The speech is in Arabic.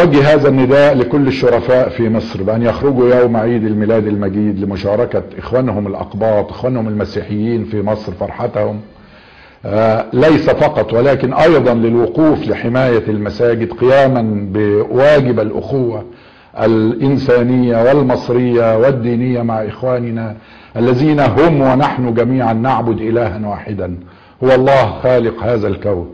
أوجه هذا النداء لكل الشرفاء في مصر بأن يخرجوا يوم عيد الميلاد المجيد لمشاركة إخوانهم الأقباط إخوانهم المسيحيين في مصر فرحتهم. آه، ليس فقط ولكن أيضا للوقوف لحماية المساجد قياما بواجب الأخوة الإنسانية والمصرية والدينية مع إخواننا الذين هم ونحن جميعا نعبد إلها واحدا. هو الله خالق هذا الكون.